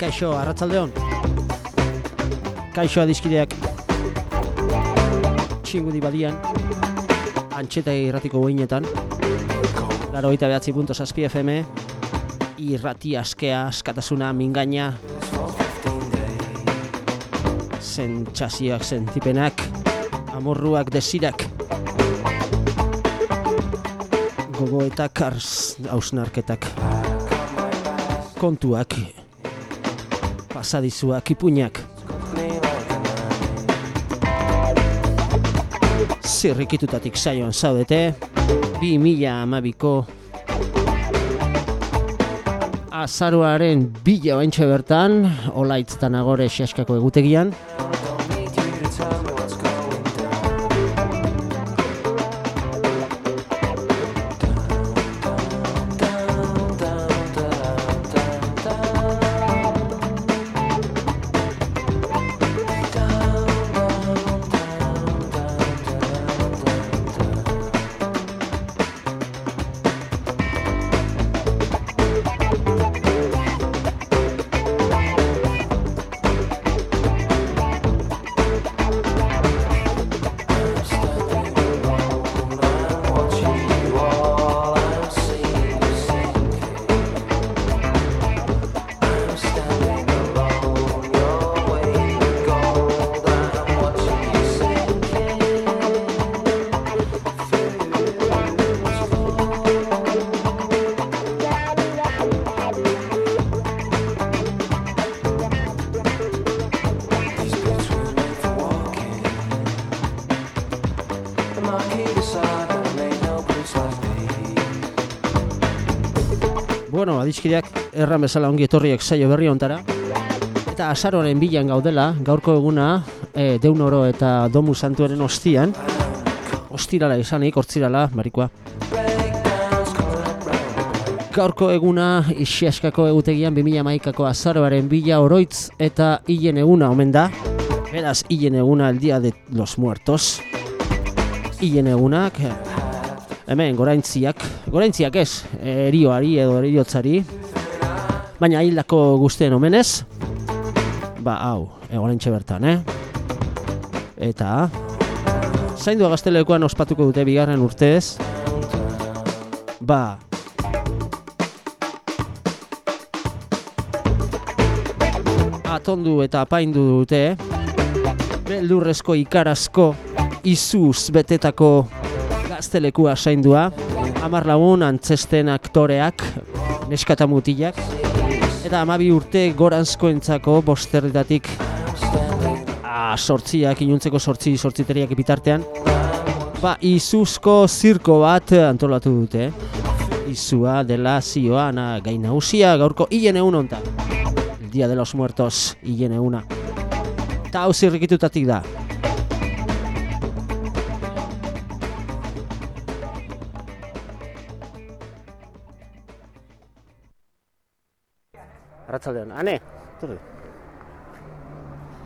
Kaixo, arratzaldeon. Kaixo adiskideak. Txingudi badian. Antxeta irratiko guinetan. Laro eta behatzi punto zazpi FM. Irrati askea, askatasuna, mingaina. Zentxazioak, zentipenak. Amorruak, desirak. Gogoetak, arz, hausnarketak. Kontuak. Pasadizuak, ipuñak. Zirrikitutatik saioan zaudete. Bi mila amabiko azaroaren bila oaintxe bertan, olaitz eta nagore xaskako egutegian. Adiskideak erran bezala ongi etorriek saio berri ontara. Eta azaroren bilan gaudela, gaurko eguna, e, deun oro eta domu santuaren ostian. Ostirala izanik, hortzirala, marikoa. Gaurko eguna isiaskako egutegian 2000 maikako azaroaren bila oroitz eta hilen eguna omen da. Beraz, hilen eguna el dia de los muertos. Hilen egunak, hemen goraintziak, goraintziak ez, erioari edo eriotzari, baina hildako guztien omenez, ba hau, e, oraintxe bertan, eh? Eta, zaindua gaztelekoan ospatuko dute bigarren urtez, ba, atondu eta apaindu dute, beldurrezko ikarazko, izuz betetako gaztelekua saindua, hamar lagun antzesten aktoreak, neskata mutilak, eta amabi urte goranzkoentzako bosterretatik a, sortziak, inuntzeko sortzi sortziteriak bitartean, ba, izuzko zirko bat antolatu dute. Izua dela zioa na, gain nagusia gaurko hilen egun onta. El dia de los muertos hilen eguna. Eta hau zirrikitutatik da. Arratzaldean, ane, torri.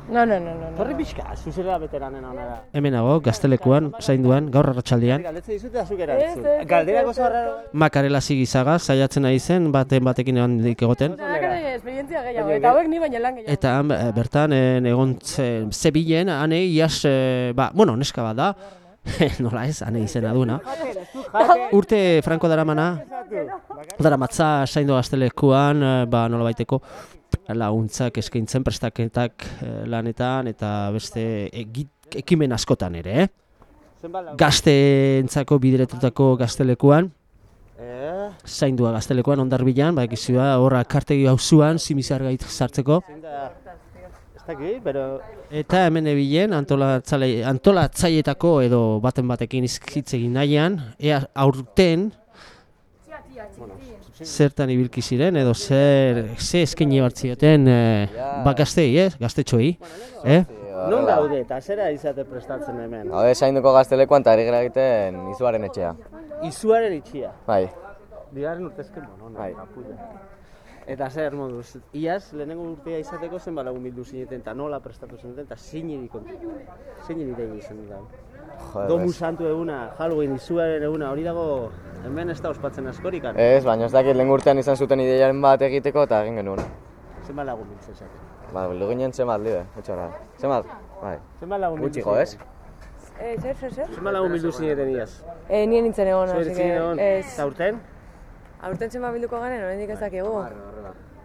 No, no, no, no. no. Torri pixka, zuzera beteranen honera. Hemen nago, gaztelekuan, zainduan, gaur arratsaldean. Galdetzen dizute azuk Galderako ez, ez. zarra... Makarela zigizaga, saiatzen nahi zen, baten batekin egondik egoten. Esperientzia gehiago, eta hauek ni baino lan gehiago. Eta han, eh, bertan eh, egon ze- zebilen, ane iaz, eh, ba, bueno, neska bat da, nola ez, ane izena duna. Urte Franco daramana, dara matza zaindu gaztelekuan, eh, ba, nola baiteko, laguntzak eskaintzen prestaketak eh, lanetan eta beste egi- ekimen askotan ere, eh? Gazteentzako bideretutako gaztelekuan, Eh, zaindua gaztelekuan ondarbilan, ba, ekizua, horra kartegi hauzuan, simizargait sartzeko. Ez dakit, pero... Eta hemen ebilen antolatzale, antolatzaietako edo baten batekin hitz egin nahian, ea aurten zertan ibilki ziren edo zer ze eskaini hartzioten eh, ba gaztei, eh, gaztetxoei, eh? Non daude eta zera izate prestatzen hemen? Haude zainduko gaztelekuan eta ari gara egiten izuaren etxea. Izuaren itxia. Bai, Bigarren urtezken bon, Bai. Eta zer moduz, iaz lehenengo urtea izateko zen balagun bildu zineten eta nola prestatu zineten eta zein iri kontu. Zein iri degi izan da. Domu santu eguna, Halloween izuaren eguna, hori dago hemen ez da ospatzen askorikan. Ez, baina ez dakit lehen urtean izan zuten ideiaren bat egiteko eta egin genuen. Zenbat lagun biltzen zate? Ba, bildu ginen zenbat libe, etxora. Zenbat? Bai. Zenbat lagun bildu Gutxiko, ez? Eh, zer, zer, zer? Zenbat lagun bildu zineten iaz? Eh, nien nintzen egon, egon? que... Ez. Eta urten? Aurten zenba bilduko garen, oraindik ez dakigu.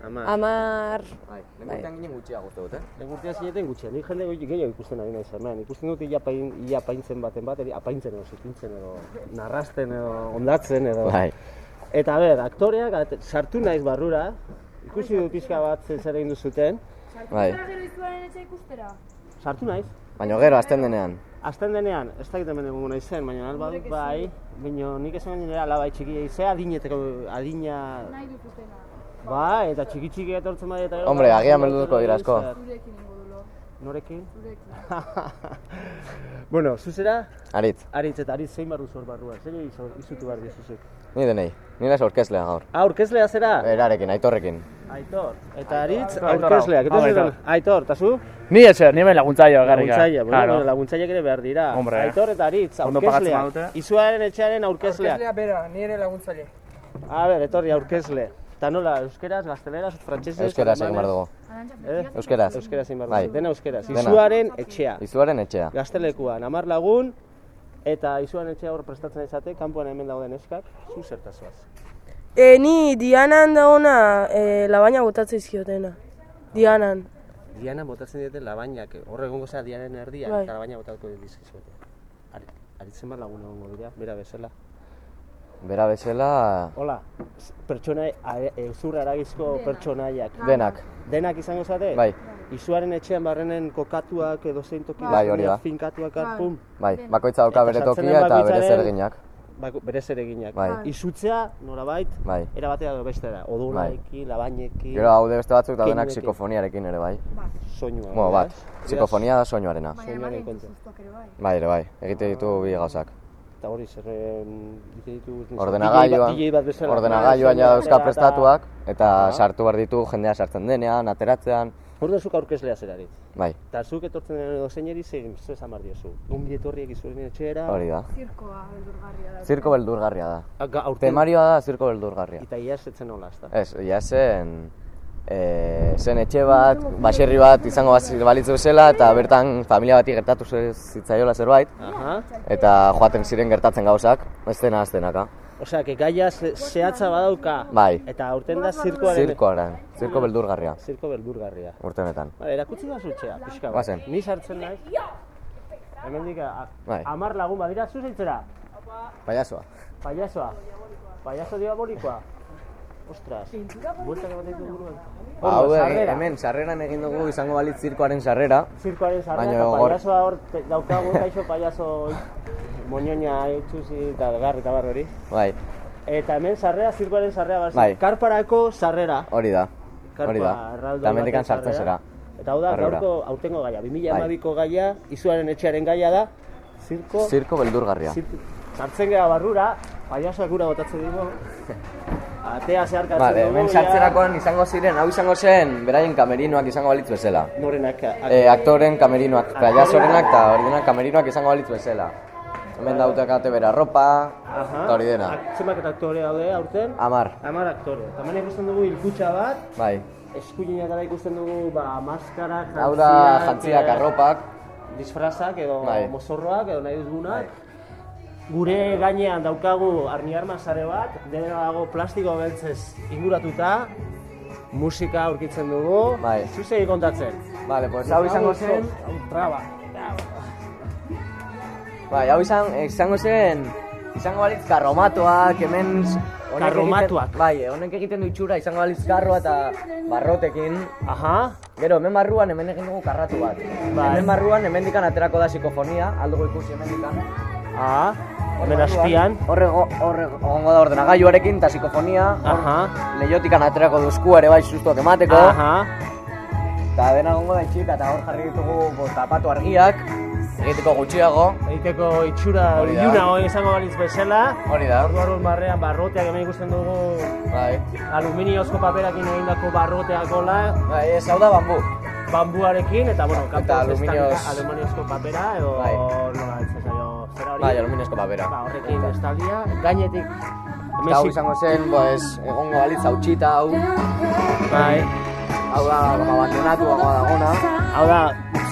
Ama. Amar... Bai, lehen ginen gutxiago uste dut, eh? Legurtea zineten gutxean, nik jende gehiago ikusten ari naiz hemen. Ikusten dut ia, pain, ia paintzen baten bat, eri- apaintzen edo, zipintzen edo, narrasten edo, ondatzen edo. Bai. Eta ber, aktoreak sartu naiz barrura, ikusi du pixka bat zer egin duzuten, Bai. sartu naiz. Baina gero, azten denean. Azten denean, ez dakit hemen egongo naizen, baina alba dut bai, baina nik esan gainera alabai txiki ze adineteko, adina... Ba, eta txiki txiki etortzen bai eta. Hombre, agian beldurtuko dira asko. Norekin? bueno, zuzera, Aritz, aritz eta aritz zein barru zor barruan, zein izu, izutu behar dizuzuk. ni denei. Nire orkeslea gaur. Ah, aurkezlea zera? Erarekin, aitorrekin. Aitor. Eta aritz, Aitor, aurkezleak. hau, Eta Aitor. Aitor, eta zu? Ni etxer, ni hemen laguntzaio garrika. Laguntzaile, bueno, Claro. bueno, laguntzaileak ere behar dira. Hombre. Aitor eta aritz, aurkezleak. badute. Izuaren etxearen aurkezleak. bera, ni ere laguntzaile. A ber, etorri aurkezle. Eta nola, euskeraz, gazteleraz, frantsesez, Euskeraz egin behar dugu. Eh? Euskeraz. Euskeraz egin Bai. Dena euskeraz. Izuaren etxea. Izuaren etxea. Gaztelekuan, amar lagun, eta izuaren etxea hor prestatzen izate, kanpoan hemen dauden eskak, zu zertazoaz. E, ni Dianan dagoena e, labaina botatzen izkiotena. Dianan. Diana botatzen diete labainak, hor egongo zera dianen erdia, Bai. eta labaina botatuko dizkizuete. Ari, aritzen bat lagun egongo dira, bera bezala. Bera bezala, Hola, pertsona, euzur aragizko pertsonaiak. denak. Denak izango zate? Bai. Izuaren etxean barrenen kokatuak edo zein toki Bai, hori da. finkatuak harpum, Bai, bakoitza dauka bere tokia eta bere zerginak. bako- bere zereginak. Bai. Izutzea, norabait, Bai. era batera edo bestera. Odolaekin, labainekin, Gero haude beste batzuk da denak psikofoniarekin ere bai. soinua. Bueno, bat, psikofonia da soinuarena. Soinuaren kontra. Bai, ere bai, egite ditu bi gauzak. Eta hori, zer egin ditu... Ordenagailuan, ordenagailuan ja dauzka prestatuak, eta sartu behar ditu jendea sartzen denean, ateratzean. Orduan zuk aurkezlea zerarit. Bai, Eta zuk etortzen den edo zeineri zein, zer zamar diozu. Gonbide etorriek izuaren etxeera. hori da. Zirko beldurgarria da. Ah, ga- aurten- Temarioa da zirko beldurgarria. Eta iaz etzen nola, ezta? Ez, ja zen, e, zen etxe bat, baserri bat izango balitzu bezala, eta bertan familia bati gertatu zitzaiola zerbait, Aha. eta joaten ziren gertatzen gauzak, ez dena ez denaka. Osea, que gaia ze- zehatza badauka. Bai. Eta aurten da zirkoaren... Zirkoaren, zirko beldurgarria, Zirko beldurgarria. urtenetan. Vale, erakutsi da zutxea, pixka bat. Goazen. Ni sartzen naiz. Hemendik a- Bai. amar lagun badira, zu zeitzera? Paiazoa. Payasoa. Payaso diabolikoa. Ostras. Bueltak ematen ditu buruan. Hau Ondo, egi- sarrera. hemen sarreran egin dugu izango balitz zirkoaren sarrera, Zirkoaren sarrera, Baina eta payasoa hor daukagu, kaixo payaso moñoña itxusi eta garri eta hori. bai, Eta hemen sarrera, zirkoaren sarrera, bai. Bai. karparako sarrera. hori da, Karpa hori da. Eta baten sartzen zera. Eta hau da, gaurko aurtengo gaia, 2012ko Bai. gaia, izuaren etxearen gaia da, zirko, Zirko beldurgarria. zirko, sartzen gara barrura, paiasoak gura botatzen dugu, atea zeharkatzen Vale, dugu, hemen sartzerakoan izango ziren, hau izango zen, beraien kamerinoak izango balitz bezala. Norenak, ak- E, aktoren kamerinoak, payasorenak eta hori denak kamerinoak izango balitz bezala. Hemen dautekate bera ropa, eta hori dena. Ak- Zenbat aktore daude aurten? Amar, Hamar aktore. Eta hemen ikusten dugu hilkutxa bat, bai. eskuinetara ikusten dugu ba, maskara, Hau da jantziak, arropak, disfrazak edo Bai. mozorroak edo nahi duzgunak. Gure gainean daukagu armiarma sare bat, dena dago plastiko beltzez inguratuta, musika aurkitzen dugu, Bai. zu segi kontatzen. Vale, pues hau izango zen, Traba. bai, hau izan, izango zen, izango balitz karromatoak, hemen... Karromatuak. Bai, honek egiten du itxura, izango balitz karroa eta barrotekin. Aha, Gero, hemen barruan hemen egin dugu karratu bat. Bai. Hemen barruan hemendikan aterako da psikofonia, aldugu ikusi hemendikan. aha, hemen azpian. Horre, egongo da ordenagailuarekin eta psikofonia. Aha, Leiotikan aterako duzku ere bai sustuak emateko. aha, Eta dena egongo da itxita eta hor jarri ditugu bo, tapatu argiak. Egiteko gutxiago. egiteko itxura iluna hori izango balitz bezala. Hori da. Ordu orduan barrean barroteak hemen ikusten dugu Bai. aluminiozko paperakin egindako barroteak gola, Bai, ez hau da bambu. bambuarekin eta bueno, kanpo aluminioz- aluminiozko papera edo Bai. nola hori. Bai, aluminiozko papera. Ba, horrekin estalia, gainetik Eta hau izango zen, pues, egongo balitz hau txita hau. Bai. Hau da, abandonatuagoa dagona. Hau da,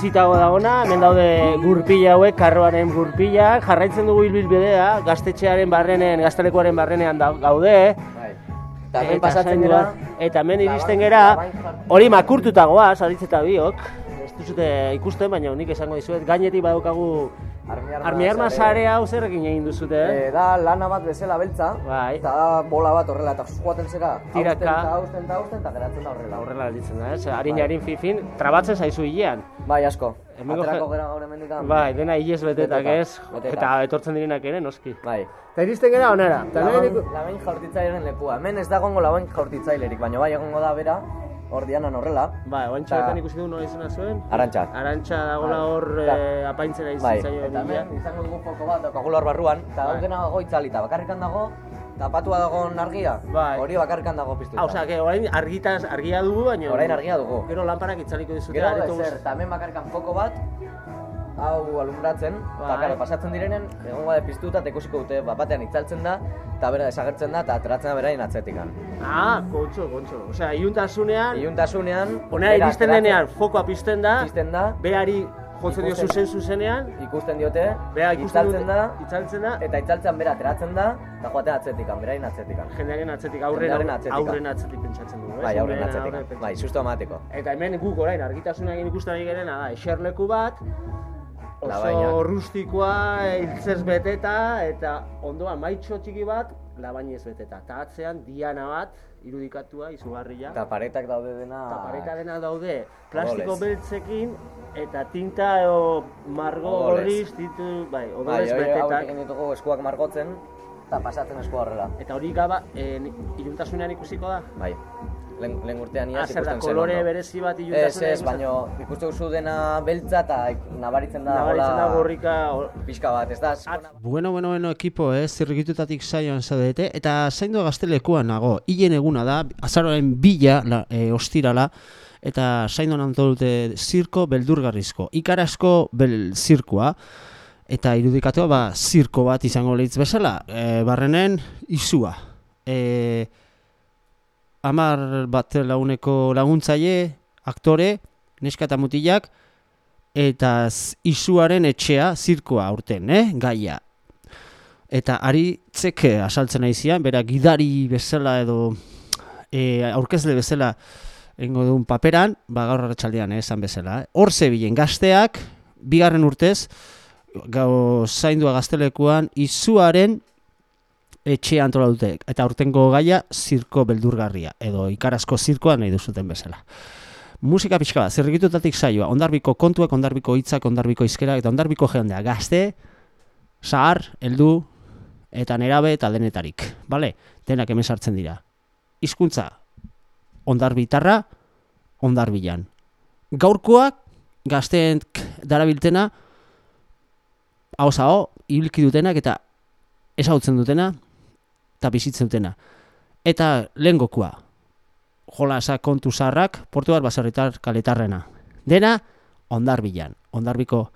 zitago dagona, hemen daude gurpila hauek, karroaren gurpila, jarraitzen dugu hilbilbidea, gaztetxearen barrenen, gaztelekuaren barrenean da, gaude, Bai. Eta hemen pasatzen dira, eta hemen iristen gera, hori makurtutagoa, saritz eta biok, ez duzute ikusten, baina nik esango dizuet, gainetik badaukagu Armi arma sare hau zerrekin egin duzute, eh? Eh, da lana bat bezala beltza, Bai. eta da bola bat horrela, eta joaten zera, Tiraka. hausten eta hausten eta hausten, eta geratzen da horrela. Horrela gelditzen da, ez? Harin harin fifin, trabatzen zaizu hilean. Bai, asko. Hemengo Aterako gera gaur hemendikan. Bai, dena hilez betetak Beteta, ez, eta etortzen direnak ere, noski. Bai. Eta iristen gara onera, Labain, labain jaurtitzailearen lekua. Hemen ez dagoengo labain jaurtitzailerik, baina bai egongo da bera, hor dianan horrela. Bai, oantxe Ta- bertan ikusi du nola izena zuen? Arantxa. Arantxa dagoela hor Ta- eh, apaintzera Bai, izan zaio eta hemen izango dugu foko bat, daukagula hor barruan, eta Bai. hau dena dago itzalita, bakarrikan dago, tapatua dago argia, Bai. hori bakarrikan dago piztuta. Ah, osea, que orain argitaz argia dugu, baina... Orain argia dugu. Gero lanparak itzaliko dizute Gero ezer, eta hemen bakarrikan foko bat, hau alumbratzen, eta Bai. karo, pasatzen direnen, egongo da piztuta, eta ikusiko dute, bat batean itzaltzen da, eta bera desagertzen da, eta ateratzen da berain atzetikan. Ah, kontxo, kontxo. Osea, iuntasunean, Iuntasunean, bera iristen denean fokoa pizten da, Pizten da, beari jotzen dio zuzen zuzenean, ikusten diote, bea ikusten itzaltzen da, itzaltzen da, eta itzaltzen bera ateratzen da, eta joaten atzetikan, berain atzetikan. jendearen atzetik, aurren, atzetik. aurren atzetik pentsatzen dugu? Bai, aurren aurren bai, susto amateko. Eta hemen guk orain argitasuna egin ikusten ari gerena da, eserleku bat, oso Labaina. rustikoa, hiltzez beteta, eta ondoan maitxo txiki bat, labainez beteta. Eta atzean diana bat, irudikatua, izugarria. Eta paretak daude dena... Eta pareta dena daude, plastiko beltzekin, eta tinta edo margo gorriz, ditu, bai, Bai, odolez hauek betetak. egin ditugu eskuak margotzen, eta pasatzen eskua horrela. Eta hori gaba, e, ikusiko da? Bai, lehen, lehen urtean Ah, iaz zer da, ikusten zen kolore berezi bat Ez, iluntasunean ez, baino ikuste duzu dena beltza eta nabaritzen da Nabaritzen da gola gorrika, o- pixka bat, ez da? Bueno, bueno, bueno, ekipo, eh, zirrikitutatik saioan zaudete, eta zaindu gaztelekuan nago, hilen eguna da, azaroaren bila, la, e, ostirala, eta zainduan antolute zirko beldurgarrizko, ikarasko bel zirkoa, eta irudikatua, ba, zirko bat izango lehitz bezala, e, barrenen, izua. E, amar bat laguneko laguntzaile, aktore, neska eta mutilak, eta izuaren etxea zirkoa aurten, eh, gaia. Eta ari tzeke asaltzen aizian, bera gidari bezala edo e, aurkezle bezala egingo duen paperan, ba gaur arratsaldean eh, esan bezala. Eh. Hor zebilen gazteak, bigarren urtez, gau zaindua gaztelekuan, izuaren etxea antola dute. Eta aurtengo gaia zirko beldurgarria, edo ikarazko zirkoa nahi duzuten bezala. Musika pixka bat, zerrikitutatik saioa, ondarbiko kontuak, ondarbiko hitzak, ondarbiko izkerak, eta ondarbiko jendea, gazte, zahar, heldu, eta nerabe eta denetarik, bale? Denak hemen sartzen dira. Hizkuntza ondarbitarra, ondarbilan. Gaurkoak, gazteen darabiltena, hau zao, ibilki dutenak eta esautzen dutena, eta bizitzen dutena. Eta lehen gokua, jolasa kontu zaharrak, Portugal baserritar kaletarrena. Dena, ondarbilan, ondarbiko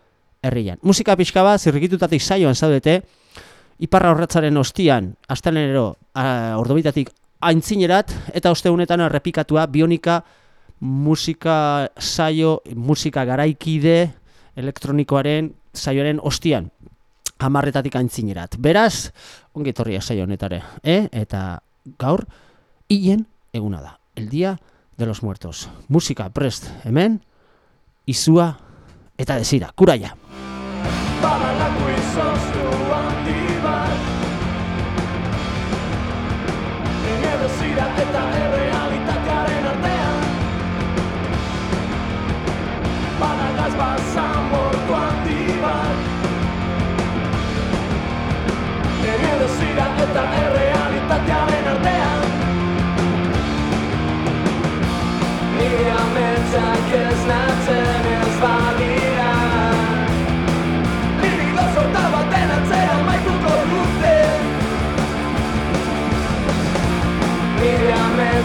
herrian. Musika pixka bat, zirrikitutatik saioan zaudete, iparra horretzaren ostian, astalenero, a, ordobitatik aintzinerat, eta ostegunetan errepikatua bionika musika saio, musika garaikide, elektronikoaren saioaren ostian, amarretatik aintzinerat. Beraz, ongi etorria saio honetare, eh? Eta gaur, hien eguna da, el día de los muertos. Musika prest hemen, izua eta desira, kuraia.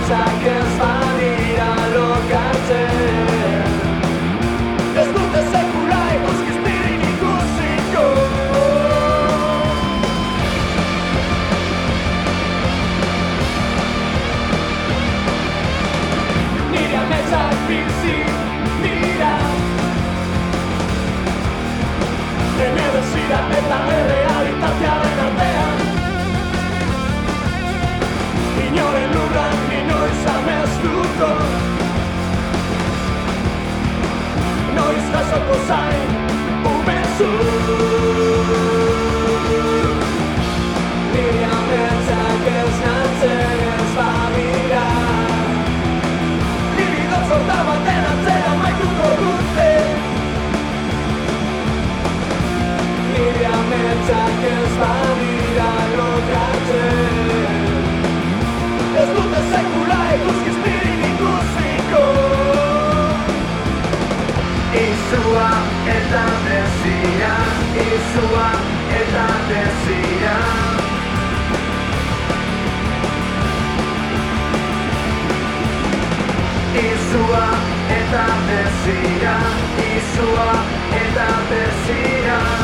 Ametsak ez Noi sasso cosa sai o ben su Mi diamenta gelsante a farmi dan Ti lo so dava nella cena mai Izua eta desia. Izua eta desia Izua eta desia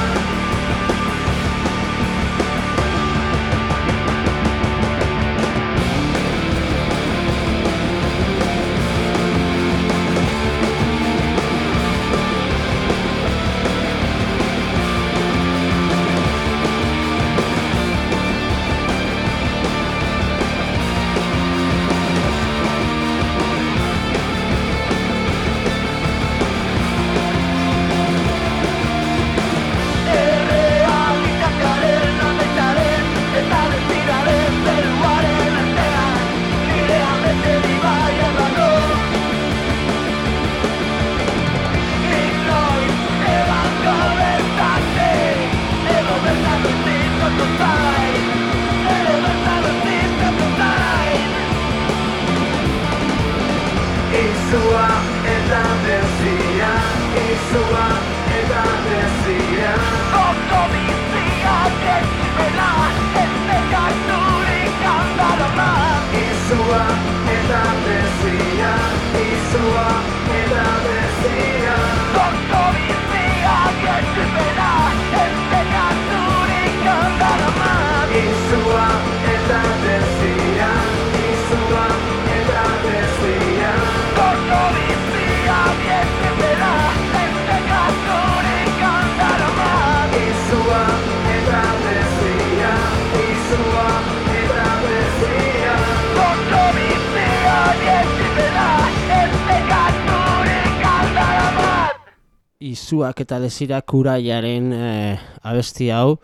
Izuak eta desirak uraiaren eh, abesti hau,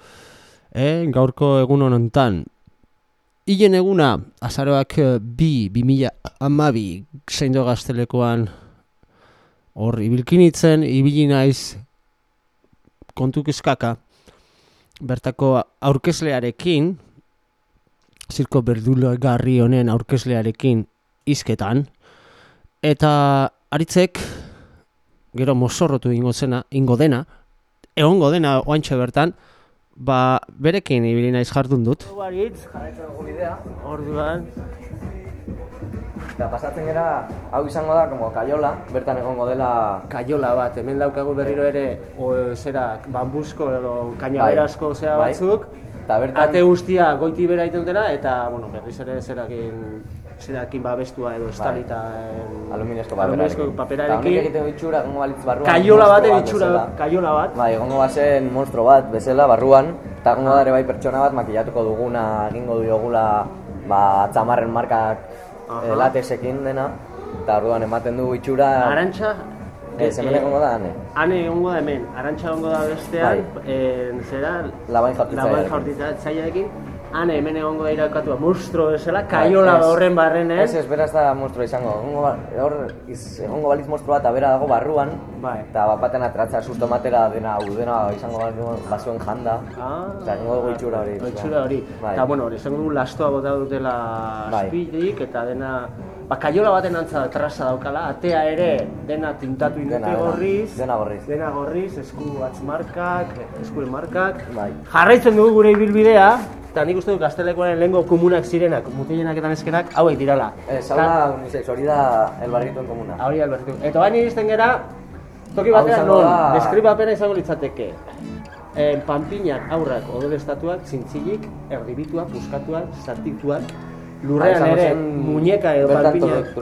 eh, gaurko egun honontan. Hilen eguna, azaroak eh, bi, bi mila amabi, zeindo gaztelekoan hor ibilkinitzen, ibili naiz kontu kezkaka, bertako aurkezlearekin, zirko berdulagarri honen aurkezlearekin izketan, eta aritzek gero mozorrotu ingo zena, ingo dena, egongo dena oantxe bertan, ba berekin ibili naiz jardun dut. Orduan, eta pasatzen gera, hau izango da, como kaiola, bertan egongo dela kaiola bat, hemen daukagu berriro ere, o, zera, bambusko edo Bai. kainaberazko zera Bai. batzuk, Eta bertan, ate guztia goiti bera egiten dutena, eta, bueno, berriz ere zerakin, zerakin babestua edo estalita... em, aluminezko paperarekin. Paperarekin, egiten du itxura, egongo balitz barruan. kaiola bat itxura, kaiola bat, Bai, egongo bazen monstro bat bezala barruan, eta egongo da ere bai pertsona bat makillatuko duguna, egingo diogula ba, atzamarren markak eh, latexekin dena, eta orduan ematen du itxura... arantxa, Ez, hemen eh, egongo da, hane. Hane egongo da hemen, arantxa egongo da bestean, en, zera, Labain jaurtitzailearekin. labain jaurtitzailearekin, hane hemen egongo da irakatua monstro bezala, kaiola Bai, ez. horren barren, Ez, ez, ez da monstruo izango. Egongo, ba, hor, iz, egongo balitz monstruo bat, eta bera dago barruan, Bai. eta bat baten atratza susto matera dena, hau dena izango bazuen janda. Ah, Eta egongo dugu itxura hori. Itxura hori. Bai. Eta, bueno, hori, esango dugu lastoa bota dutela Bai. azpilik, eta dena, ba, kaiola baten antza traza daukala, atea ere dena tintatu indute gorriz, Dena gorriz. dena gorriz, esku atzmarkak, eskuen markak, Bai. Jarraitzen dugu gure ibilbidea, eta nik uste dut gaztelekoaren lehengo komunak zirenak, mutilenak eta neskenak, hauek dirala. Ez, hau da unisex, hori da elbarrituen komuna. Hori albertu. Eta bain iristen gera, toki batean non, da- deskribapena izango litzateke. E, panpinak aurrak odol estatuak, zintzilik, erdibituak, puskatuak, zartituak, lurrean ere zen muñeka edo bertan panpinak.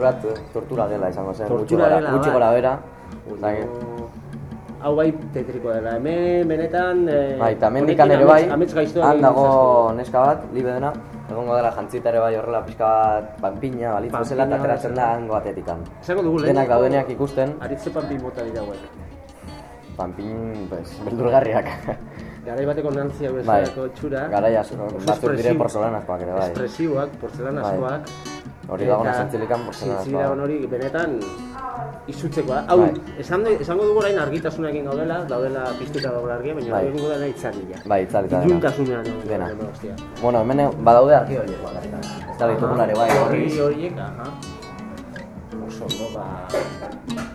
tortura, dela izango zen, gutxi Tortura gutxi bai. gora bera. Hau bai tetriko dela, hemen benetan... E, bai, eta mendikan ere bai, amets- han dago neska bat, libe dena, egongo dela jantzita ere bai horrela pixka bat panpina, balitz Panpina bezala, eta ateratzen da hango atetikan. Esango dugu Denak lehenengo- daudeneak ikusten, Aritze panpin mota dira hauek. panpin, pues, beldurgarriak. Garai bateko nantziak bai, bezalako txura. garai asko, batzuk dire porzelanazkoak ere, bai. Espresiboak, porzelanazkoak. Hori dago nasantzilikan porzelanazkoa. Zintzilagon hori benetan izutzekoa. Hau, Bai. esan, esango dugu orain argitasunekin gaudela, daudela piztuta dago argia, baina Bai. hori egingo dena itzalila. Bai, itzalita dena. Iluntasunean. Dena. Hostia. Bueno, hemen badaude argi horiek. Ez da ditugulare bai, Horri horri. horiek, aha.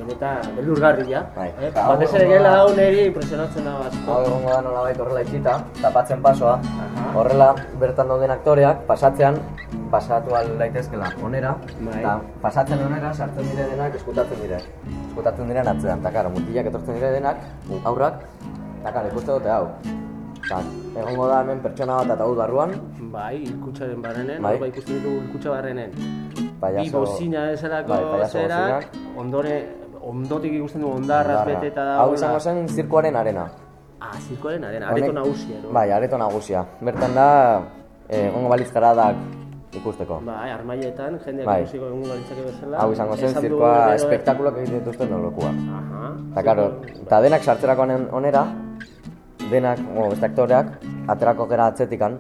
Benetan, beldurgarria. Bai. Eh? Batez ere gela da- hau niri impresionatzen da asko. Hau egongo da nolabait horrela itxita, tapatzen pasoa. Aha. Horrela bertan dauden aktoreak pasatzean pasatu al daitezkela onera Bai. eta pasatzen onera sartzen dire denak eskutatzen dire. Eskutatzen diren atzean, eta karo, mutilak etortzen dire denak, aurrak, eta karo, ikuste dute hau. Eta, egongo da hemen pertsona bat hau barruan, Bai, ilkutsaren barrenen, Bai. bai. ikusten ditugu ilkutsa barrenen. Paiazo- Bi bozina esalako Bai, zerak, bozinak. Ondotik ikusten dugu ondarraz Ondarra. beteta da. Hau izango zen zirkoaren arena. Ah, zirkoaren arena, areto Honek- nagusia, no? Bai, areto nagusia. Bertan da, eh, egongo balitz garadak ikusteko. Bai, armailetan, jendeak Bai. ikusiko egun galitzake bezala. Hau izango zen Esan du zirkoa gero- espektakuloak egiten dituzten nolokuak. Aha. Eta karo, eta denak sartzerako honen onera, denak, bueno, beste aktoreak, aterako gera atzetikan,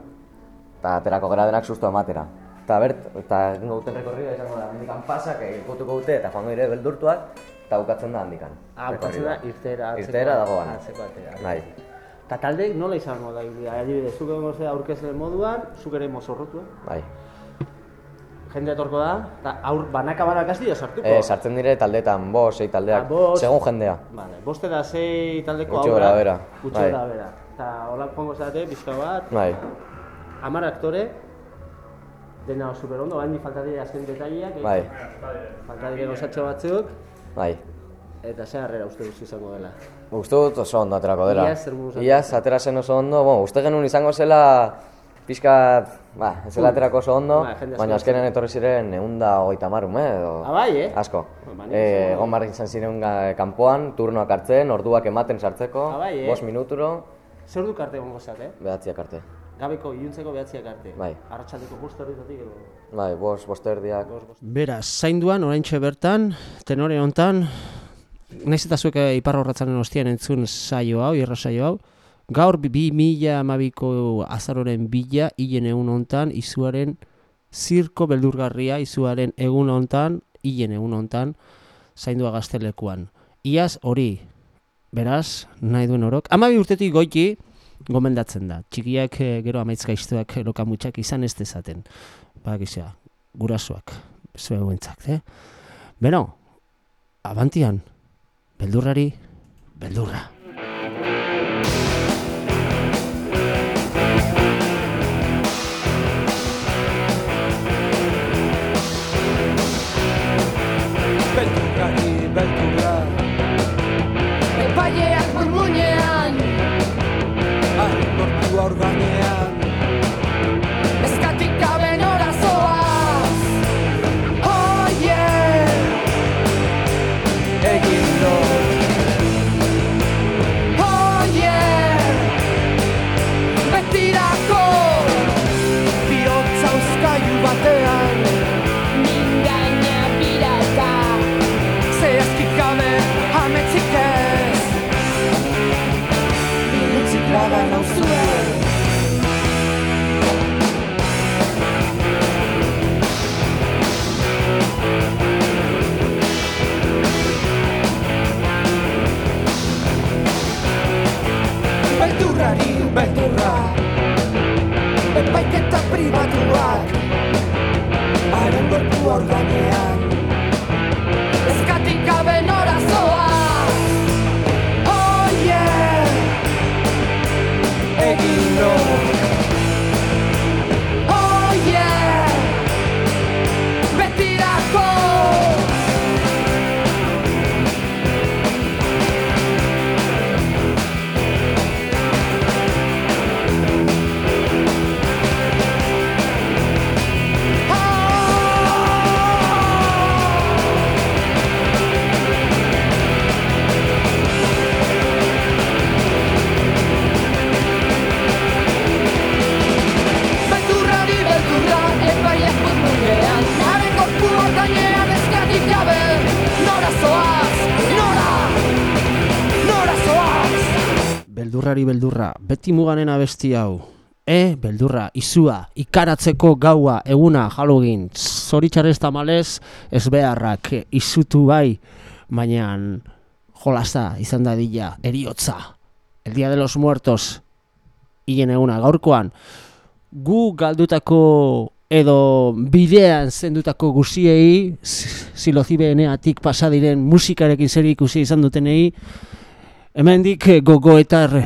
eta aterako gera denak susto ematera. Eta bert, eta egingo duten rekorrida izango da, mendikan pasak, ikutuko dute, eta joango dire beldurtuak, eta bukatzen da handikan. Ah, bukatzen da irtera, atzeko, Irtera dago gana. Atzeko atera. Bai. Eta talde nola izango da, ibili? adibidez, zuk egongo zera aurkezle moduan, zuk ere mozorrotua, Bai. jende etorko da, eta aur banaka banaka ez sartuko. E, sartzen dire taldetan, bost, sei taldeak, Ah, bost. segun jendea. Vale, boste da sei taldeko aurra. gora behera, Gutxi bai. bera. Eta hola pongo zate, pizka bat, Bai, hamar aktore, dena super ondo, baina falta dira azken detaileak, eh? bai, falta dira gozatxo batzuk, bai. eta ze harrera uste duzu izango dela. Uste dut oso ondo aterako dela. Iaz Iaz atera zen oso ondo, bueno, uste genuen izango zela pixkat, ba, ez zela aterako oso ondo, Ba, baina azkenean etorri ziren eunda hogeita mar ume edo... Ah, bai, eh? Asko. Ba, Eh, egon behar izan ziren kanpoan, turnoak hartzen, orduak ematen sartzeko, Ah, bai, eh? bost minuturo, Zer du karte egongo zate, behatziak arte. Gabeko, iluntzeko behatziak arte. Bai. Arratxaldeko bost horretatik edo... Bai, bost, bost erdiak. Beraz, zainduan, oraintxe bertan, tenore hontan, naiz eta zuek eh, ipar horratzaren ostian entzun saio hau, irra saio hau, gaur bi mila amabiko azaroren bila, hilen egun hontan, izuaren zirko beldurgarria, izuaren egun hontan, hilen egun hontan, zaindua gaztelekuan. Iaz hori, beraz, nahi duen orok, amabi urtetik goiti, gomendatzen da. Txikiak eh, gero amaitz gaiztuak lokamutxak izan ez dezaten. Bakizia, gurasoak, zueguentzak, eh? Beno, abantian, beldurrari, beldurra. Egin lo beldurrari beldurra, beti muganen abesti hau. E, beldurra, izua, ikaratzeko gaua, eguna, Halloween, zoritxarrez tamalez, ez beharrak, izutu bai, baina jolasta izan da dila, eriotza, el dia de los muertos, hien eguna, gaurkoan, gu galdutako edo bidean zendutako guziei, silozibeeneatik pasa diren musikarekin zer ikusi izan dutenei, hemendik gogoetar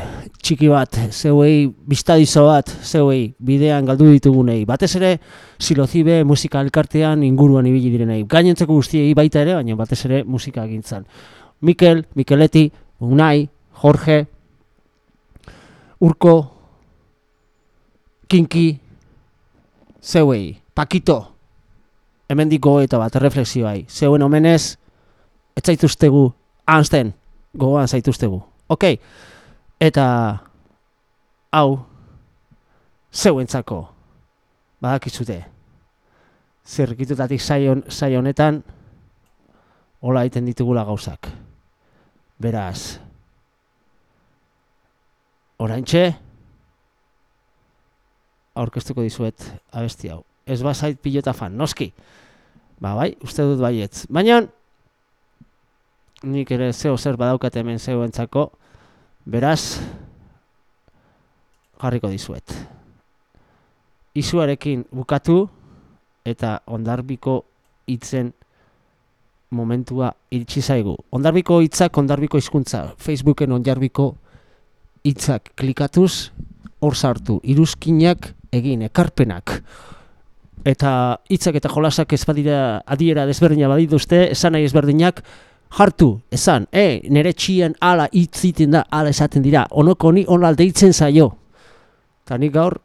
txiki bat, zeuei, biztadizo bat, zeuei, bidean galdu ditugunei. Batez ere, silozibe musika elkartean inguruan ibili direnei. Gainentzeko guztiei baita ere, baina batez ere musika egintzan. Mikel, Mikeleti, Unai, Jorge, Urko, Kinki, zeuei, Pakito, hemendik gogoeta bat, erreflexioai. Zeuen omenez, ez zaituztegu, Einstein, gogoan zaituztegu. Ok, eta hau, zeuentzako, badakizute, zirrikitutatik saion, saio honetan, hola egiten ditugula gauzak. Beraz, oraintxe, aurkeztuko dizuet abesti hau. Ez bazait pilota fan, noski. Ba bai, uste dut baietz. Baina, nik ere zeo zer badaukat hemen zeuentzako, beraz, jarriko dizuet. Izuarekin bukatu, eta ondarbiko hitzen momentua iritsi zaigu. Ondarbiko hitzak, ondarbiko hizkuntza, Facebooken ondarbiko hitzak klikatuz, hor sartu, iruzkinak egin, ekarpenak. Eta hitzak eta jolasak ez badira adiera desberdina badituzte, esan nahi ezberdinak, hartu, esan, e, nere txian ala hitz egiten da, ala esaten dira, onoko ni onal deitzen zaio. Eta nik gaur,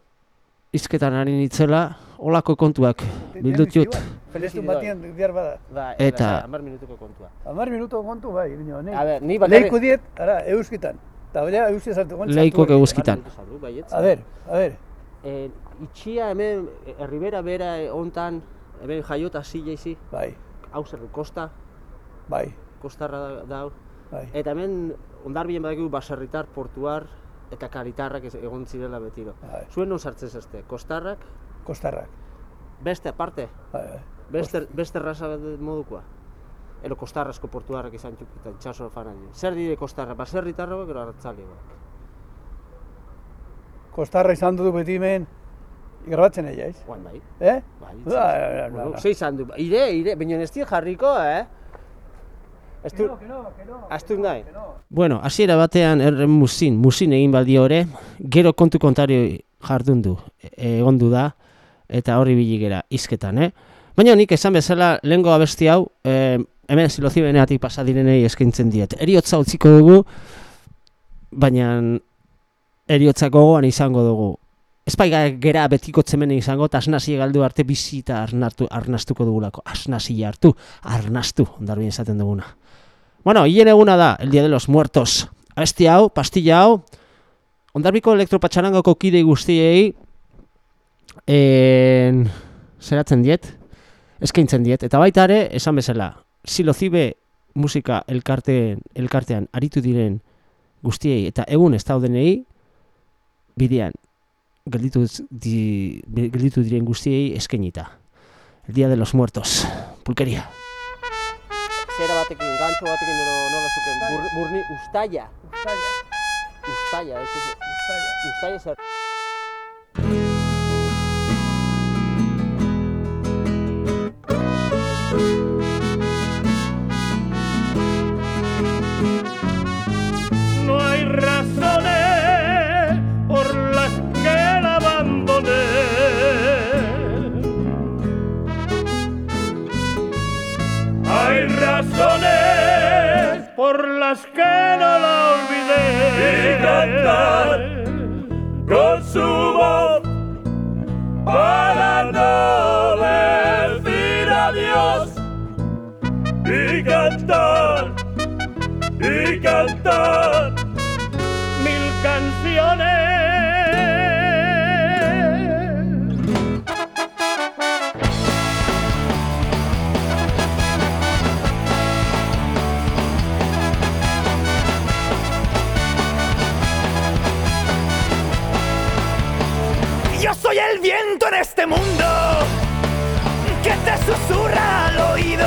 izketan ari nitzela, olako kontuak bildut jut. Felestun batian bihar bada. Ba, Eta- hamar minutuko kontua. Amar minuto kontu bai, bino, ne? A ber, ni bakarrik... Leiko diet, ara, euskitan. Eta bera euskis hartu gontzatu. Leikok eguzkitan. A ber, a ber. Eh, itxia hemen, eh, Ribera bera eh, hontan, hemen jaiota zile izi, Bai, hau kosta, bai, kostarra da, bai. Eta hemen ondarbien badakigu baserritar, portuar eta karitarrak egon zirela betiro. Bai. Zuen non sartzen zeste, kostarrak, Kostarrak. beste aparte, Bai, bai. beste, beste raza modukoa. Ero kostarrasko portuarrak izan txuk eta itxaso fana dira. Zer dire kostarra, baserritarrak gero hartzaleak. Kostarra izan dut beti hemen, grabatzen ella, ez? Guan bai. Eh? Bai, Ba, ba, ba, Bueno, ba. Izan du, ire, ire, baina ez jarriko, eh? Ez du, no, que no, que no. Aztu nahi. Bueno, hasiera batean erren musin, musin egin baldio ere, gero kontu kontario jardun du, e- egondu da, eta horri biligera izketan, eh? Baina nik esan bezala, lehengo abesti hau, eh, hemen silozibeneatik pasa direnei eskaintzen diet. Eriotza utziko dugu, baina eriotza gogoan izango dugu. Ez bai ga- gera betiko txemene izango, eta asnasi galdu arte bizi eta arnartu, arnastuko dugulako. Asnasi hartu, arnastu, ondarbien esaten duguna. Bueno, hien eguna da, el dia de los muertos. Abesti hau, pastilla hau, ondarbiko elektropatxarangoko kide guztiei en, zeratzen diet, eskaintzen diet, eta baita ere, esan bezala, silozibe musika elkarte, elkartean aritu diren guztiei eta egun ez daudenei bidean gelditu, di, gelditu diren guztiei eskainita. El dia de los muertos. Pulkeria. Zera batekin, gantxo batekin, ero nola zuken, bur, burni, ustaia. Ustaia, ez ez, ustaia zer. Por las que no la olvidé. Y cantar con su voz mundo que te susurra al oído.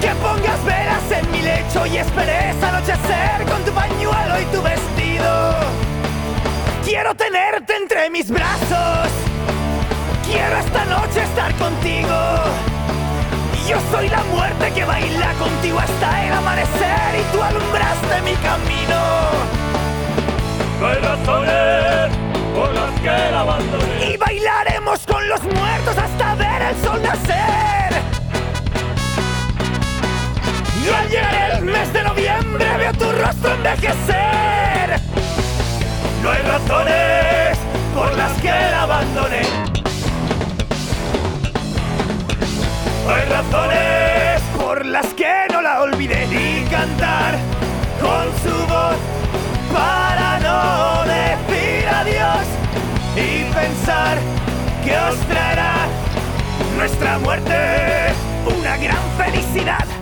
Que pongas velas en mi lecho y esperes anochecer con tu pañuelo y tu vestido. Quiero tenerte entre mis brazos. Quiero esta noche estar contigo. Yo soy la muerte que baila contigo hasta el amanecer y tú alumbraste mi camino. No hay razones por las que la abandoné. Y bailaremos con los muertos hasta ver el sol nacer. Y al llegar el mes de noviembre veo tu rostro envejecer. No hay razones por las que la abandoné. No hay razones por las que no la olvidé y cantar con su voz para no decir adiós y pensar que os traerá nuestra muerte una gran felicidad.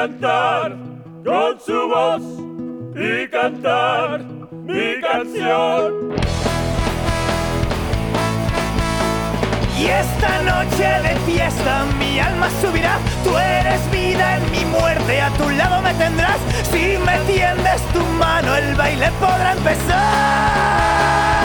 Cantar con su voz y cantar mi canción. Y esta noche de fiesta mi alma subirá. Tú eres vida en mi muerte, a tu lado me tendrás. Si me tiendes tu mano, el baile podrá empezar.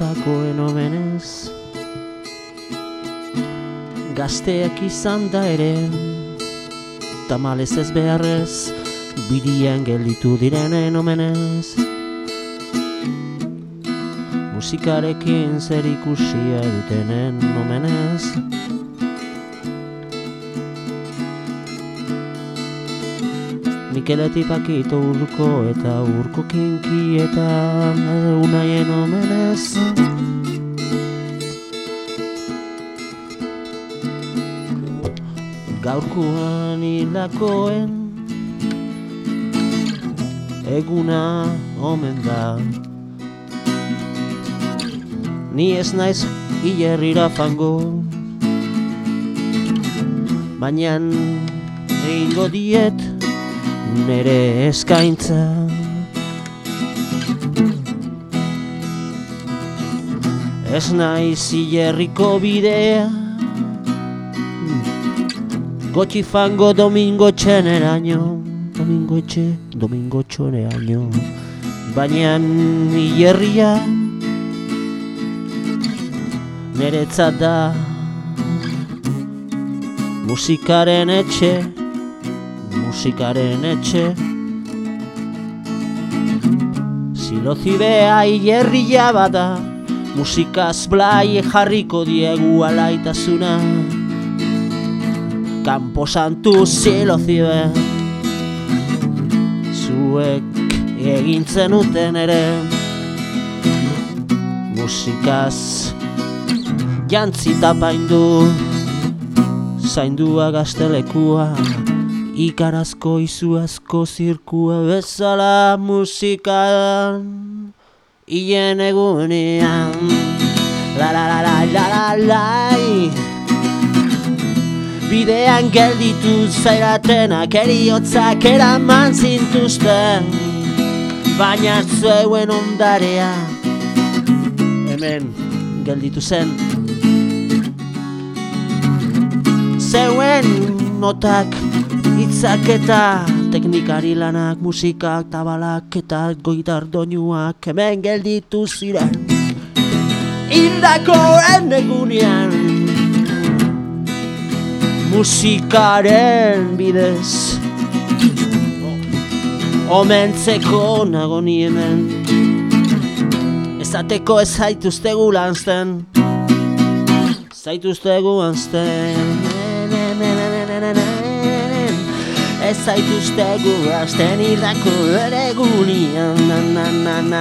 Galdutakoen omenez Gazteak izan da ere Tamalez ez beharrez Bidian gelditu direnen omenez musikarekin zer ikusia dutenen omenez. Mikeleti pakito urko eta urko kinki eta unaien omenez. Gaurkoan hilakoen eguna omen da. Ni ez naiz hilerrira fango, baina egingo diet nere eskaintza. Ez naiz hilerriko bidea, gotxi fango domingo txeneraino, domingo etxe, domingo txoneraino. Baina hilerria niretzat da musikaren etxe, musikaren etxe. Silozibea hilerria bada, musikaz blai jarriko diegu alaitasuna. Kampo santu silozibe, zuek egin zenuten ere, musikaz jantzi tapaindu Zaindua gaztelekua Ikarazko izuazko zirkua bezala musikan. Ien egunean. La la la la la la la. Bidean gelditu zairatenak eriotzak eraman zintuzten. Baina zeuen ondarea. Hemen gelditu zen. Zeuen notak hitzak eta teknikari lanak, musikak, tabalak eta goitar doinuak hemen gelditu ziren. Hildakoen egunean musikaren bidez. Omentzeko nago ni hemen. Ezateko ez zaituztegu lanzten. Zaituztegu lanzten Ez zaituztegu hasten hildako ere gunian na na na na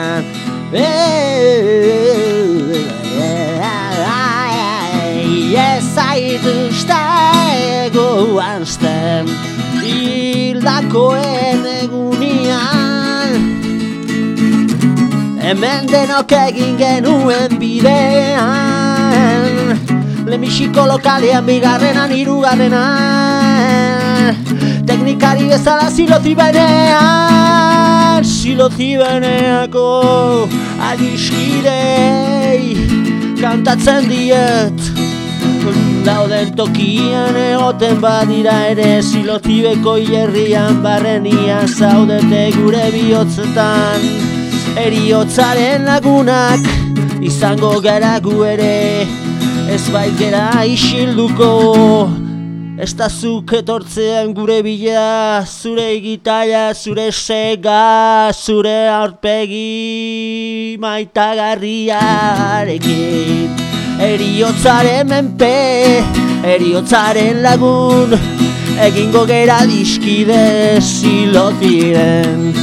Ez zaituztegu hasten hildakoen egunian Hemen denok egin genuen bidean Lemixiko lokalean bigarrenan hirugarrenan Teknikari bezala siloti benean Siloti beneako adiskidei Kantatzen diet. Dauden tokian egoten badira ere Silotibeko hilerrian barrenian Zaudete gure bihotzetan. Eriotzaren lagunak Izango gara gu ere Ez bait gera isilduko Ez da zuk etortzean gure bila Zure gitaia, zure sega Zure aurpegi maitagarriarekin. Eriotzaren menpe Eriotzaren lagun Egingo gera diskide zilotiren.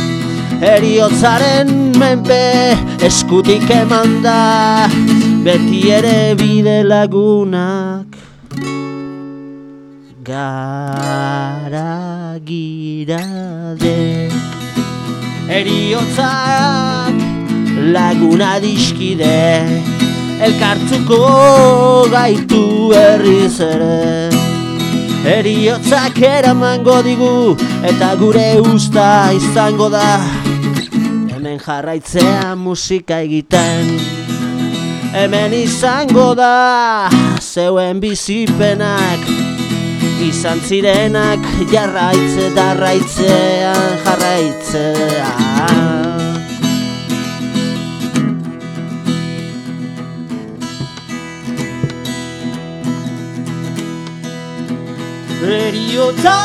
Eriotzaren menpe eskutik eman da Beti ere bide lagunak Gara girade Eriotzak laguna diskide Elkartzuko gaitu herriz ere. Eriotzak eramango digu eta gure usta izango da. Hemen jarraitzea musika egiten Hemen izango da zeuen bizipenak Izan zirenak jarraitze darraitzean jarraitzea. Eriotza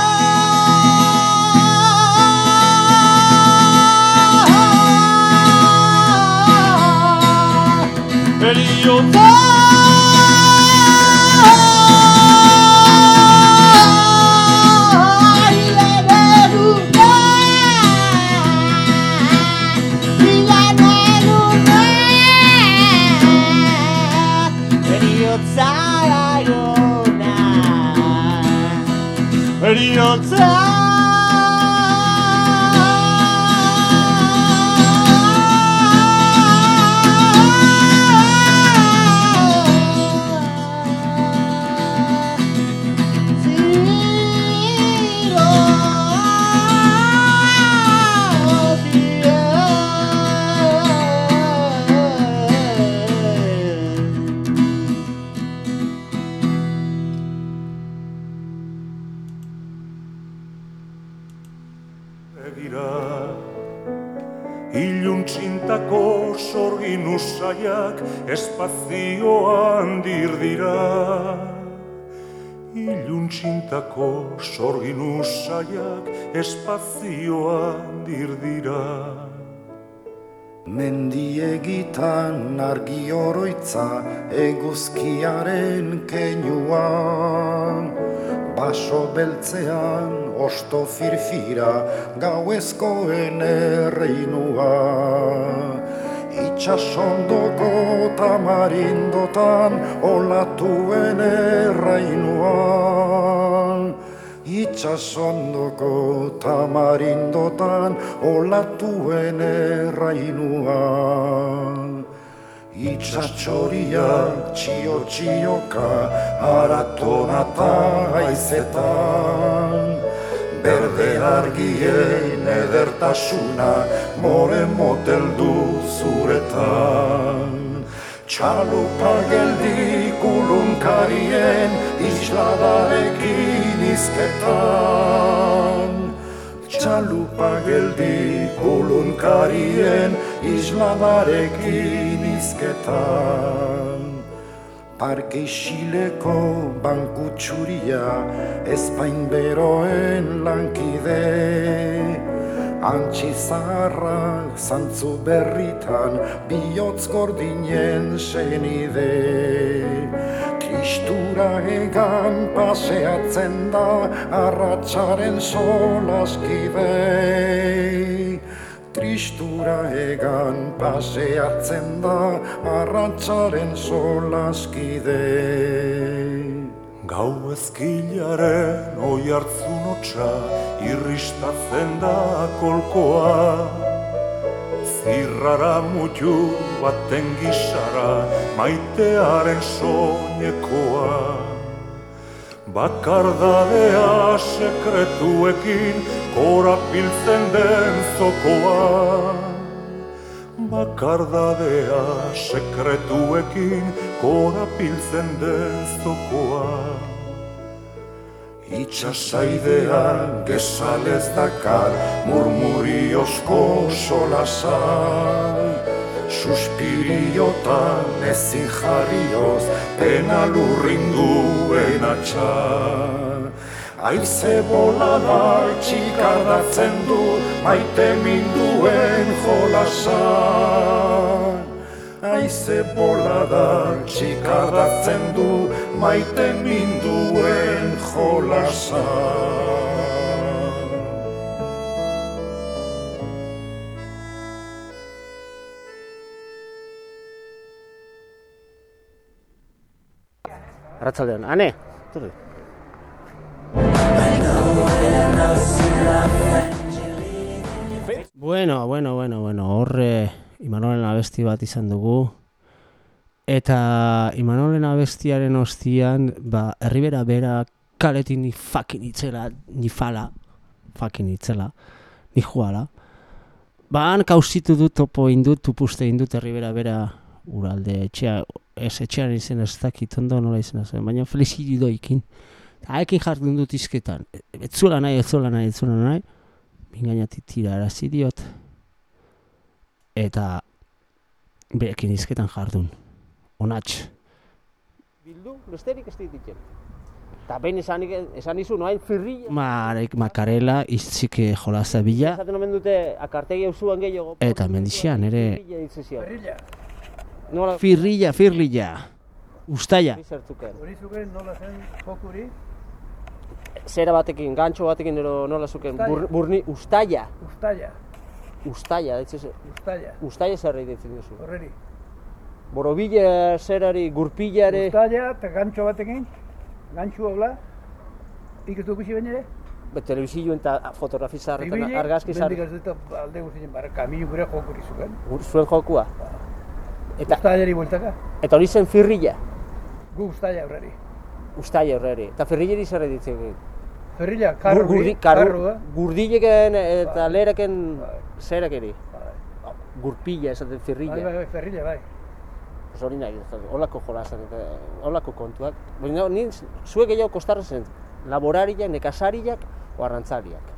Eriotza Eriotza Begira, Iluntxintako sorgin usaiak espazioan dirdira. Mendiegitan argi oroitza eguzkiaren keinuan. Baso beltzean osto firfira gauezkoen erreinua. Itxasondoko tamarindotan olatuen errainuan Itxasondoko tamarindotan olatuen errainuan. Itxatxoriak txio txioka aratonata aizetan Berde argien edertasuna more motel du zuretan. Txalupa geldi kulunkarien isladarekin izketan. Txalupa geldi kulunkarien isladarekin izketan. Parke isileko banku txuria Ezpain beroen lankide. Antxi zaharrak zantzu berritan Bihotz gordinen senide Tristura egan paseatzen da Arratxaren solaskide Tristura egan paseatzen da Arratxaren solaskide Gau ezkilaren oi hartzun hotxa irristatzen da kolkoa Zirrara mutu baten gisara maitearen soinekoa. Bakardadea sekretuekin korapiltzen den zokoa. Bakardadea sekretuekin korapiltzen den zokoa Itxasaidea gezalez dakar murmuriozko solasa Suspiriotan ezin jarrioz pena lurrinduen atxa Aize bolada txikardatzen du maite minduen jolasa Aize bolada txikardatzen du maite minduen jolasa. Arratsaldean, ane, turri. Bueno, bueno, bueno, bueno, horre Imanolen abesti bat izan dugu. Eta Imanolen abestiaren ostian, ba, herribera bera kaletin ni fucking itzela, ni fala, fucking itzela, ni juala. Ba, han kausitu dut, topo indut, tupuste indut herribera bera uralde etxea, ez etxean izen ez dakit ondo nola izena zen, baina felizidoikin. Haekin jardun dut izketan, ez zuela nahi, ez zuela nahi, ez zuela nahi, mingainatik tira arazi diot, eta berekin izketan jardun, onatx. Bildu, besterik ez ditzen. Eta behin esan, esan izu, noain firrilla. Marek makarela iztzik jolaza bila, Esaten omen dute, akartegi eusuan gehiago. eta mendixian ere Firrilla. Nola... Firrilla, firrilla. Ustaia. Hori zuken nola zen jokuri? Zera batekin, gantxo batekin ero nola zuken, burni, ustaia. Ustaia, Ustaia, ditzez, ustaia. ustaia zerri ditzen duzu. Horreri. Borobila zerari, gurpilare, Ustaia eta gantxo batekin, gantxu hola, ikustu ikusi baina be, telebizioen eta fotografizarretan Ibili, argazki zar, bendik ez dut alde guztien barra, kaminu gure jokuri zuken. gur- zuen jokua. Eta, Ustaiari bueltaka, eta hori zen firrilla, gu ustaia horreri. ustaia horreri. Eta firrilleri zerri ditzen Ferrilla, karru, Gurdi, karru, karru, eh? gurdileken eta lereken zerakeri. Bai. Gurpilla esaten Bai, firrilla. bai, bai, ferrilla, bai. Pues hori nahi, holako jolasan eta holako kontuak. Baina ni zuek gehiago kostarra zen, laborariak, nekazariak, o arrantzariak.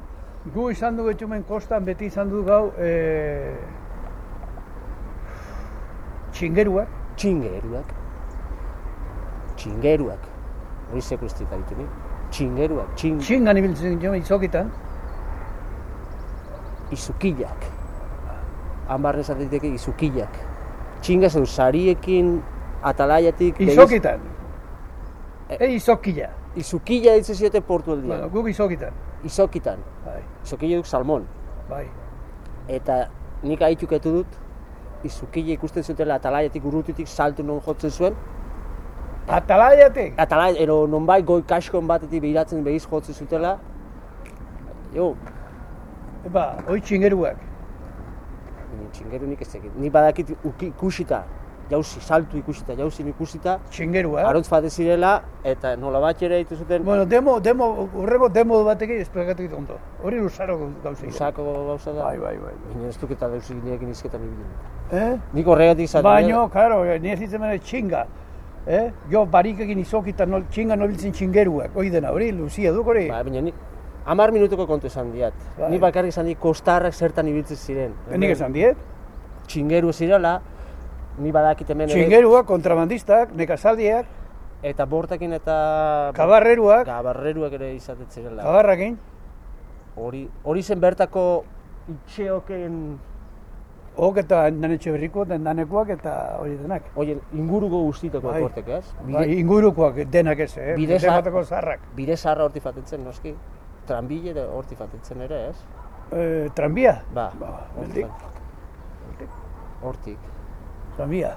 Gu izan du etxumen kostan beti izan du gau e... txingeruak, Txingeruak. Txingeruak. Hori sekustik ditu ni. Txingeruak, txing, txingan ibiltzen jo izokitan, izukillak. Hamar esaten diteke izukillak. Txinga zen sariekin, atalaiatik, izokitan. E, izokila. Izukilla ditzen ziote portu Bueno, aldian. guk izokitan. Izokitan. Bai, Izokilla duk salmon. bai. Eta nik aituketu dut, izukilla ikusten zutela atalaiatik urrutitik saltu non jotzen zuen. Atalaiatik. Atalai, ero nonbait goi kaskon batetik behiratzen behiz jotzen zutela. Jo, Ba, hoi txingeruak. ni txingeru nik ez dakit. Ni badakit ikusita, jauzi, saltu ikusita, jauzi ikusita, Txingeruak. arontz bate zirela, eta nola bat ere ditu zuten, Bueno, demo, demo, urrego demo batekin esplikatu ditu ondo. Hori usaro gauzik. usako gauza da. Bai, bai, bai. Baina ez duk eta dauzi gineekin izketan ibili. Eh? Nik horregatik izan. Baino, karo, ni ez ditzen txinga. Eh? Jo, barikekin izokitan nol, txinga nobiltzen txingeruak. Hoi dena, hori, luzia duk hori. Ba, baina ni, Amar minutuko kontu esan diat. Bai. Ni bakarrik esan dit kostarrak zertan ibiltzen ziren. Nik esan diet. Txingeru zirela, ni badakit hemen ere- Txingeruak, kontrabandistak, nekazaldiak, Eta bortakin eta... kabarreruak, Gabarreruak ere izaten zirela. kabarrakin. Hori, hori zen bertako itxeoken... Hok eta den danekoak eta hori denak. Oien, inguruko guztitako Bai. ekortek, ez? Bai, ingurukoak denak ez, eh? bide Bide zarrak. Bide zaharra horti fatetzen, noski. Tranbile horti fatetzen ere, ez? Eh, tranbia? Ba, Ba, hortik. Hortik. Tranbia.